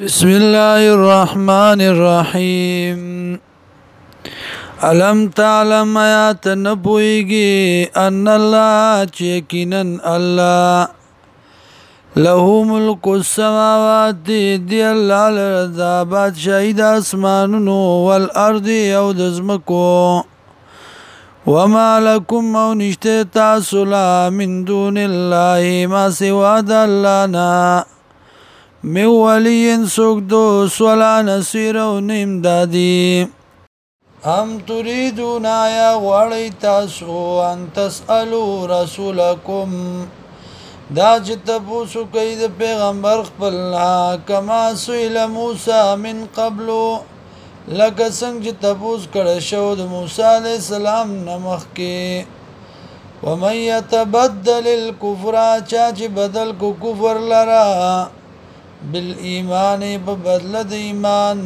بسم الله الرحمن الرحيم علم تعلم یا تنبویگی ان الله چیکنن الله له ملک السماوات دی الله لرضا بادشاہی د اسمانونو والارض او د زمکو وما لكم او نشته تاسو لا من دون الله ما سوا د الله نه مو ولین سوک دوست ولا نصیر او نیم دادی ام تريدون يا غړی تاسو ان تسالو رسولکم دا چې تاسو کوي د پیغمبر خپل کما سئل موسی من قبل لکه څنګه چې تاسو کړه شو د موسی عليه السلام نمخ کې ومن يتبدل الكفر چا چې بدل کو کفر لره بالایمان په بدل د ایمان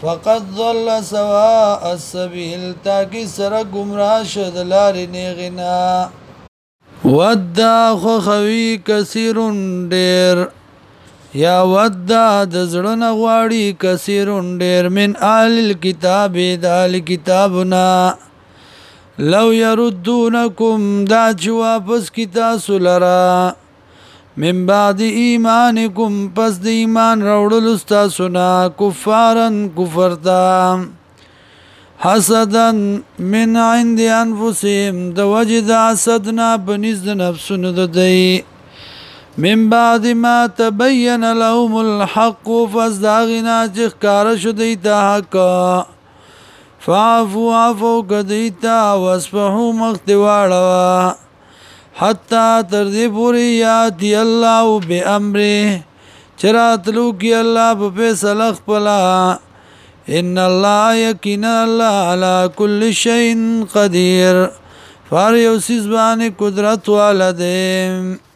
فقد ضل سواء السبيل تا کی سره گمراه شد لار نه غنا ودا خو خوي کثیر ډیر یا ودا د زړه نه غواړي کثیر ډیر من آل الكتاب دال کتابنا لو يردونکم دا جواب اس کی تاسو لرا من بعد ایمانکم پس د ایمان راوړل تاسو نه کفارن کفرتا حسدن من عند انفسهم د وجد حسدنا بنز د نفسونو د دی من بعد ما تبين لهم الحق فزاغنا چخکار شو دی ته حق فعفو عفو کدیتا واسفحو مختواړه حتا تر دې پوری یاد دی الله به امره چراتلو کی الله په فیصله خپل ان الله یقینا الله على كل شيء قدير فار یو سیز باندې قدرت والده